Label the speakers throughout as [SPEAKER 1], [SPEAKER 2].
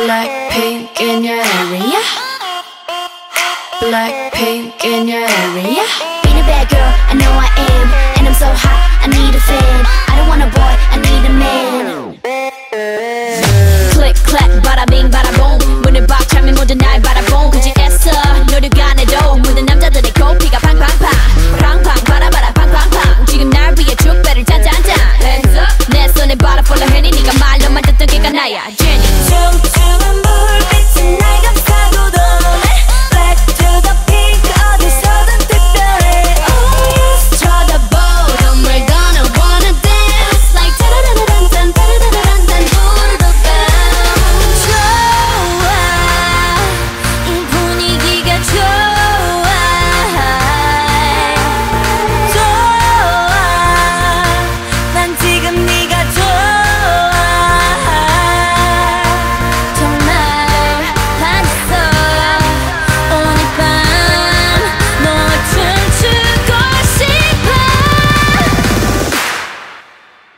[SPEAKER 1] Blackpink in your area. Blackpink in your area.
[SPEAKER 2] Being a bad girl.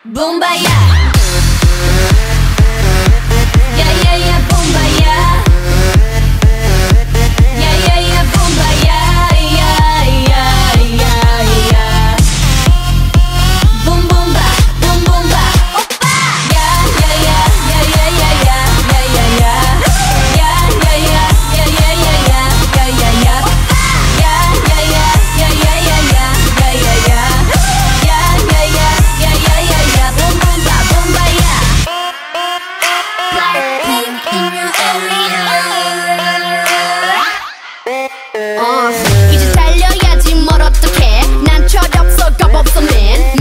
[SPEAKER 3] Boom, baya. 어,
[SPEAKER 4] 이제 달려야지 뭘 어떡해. 난 철없어 겁없어 맨.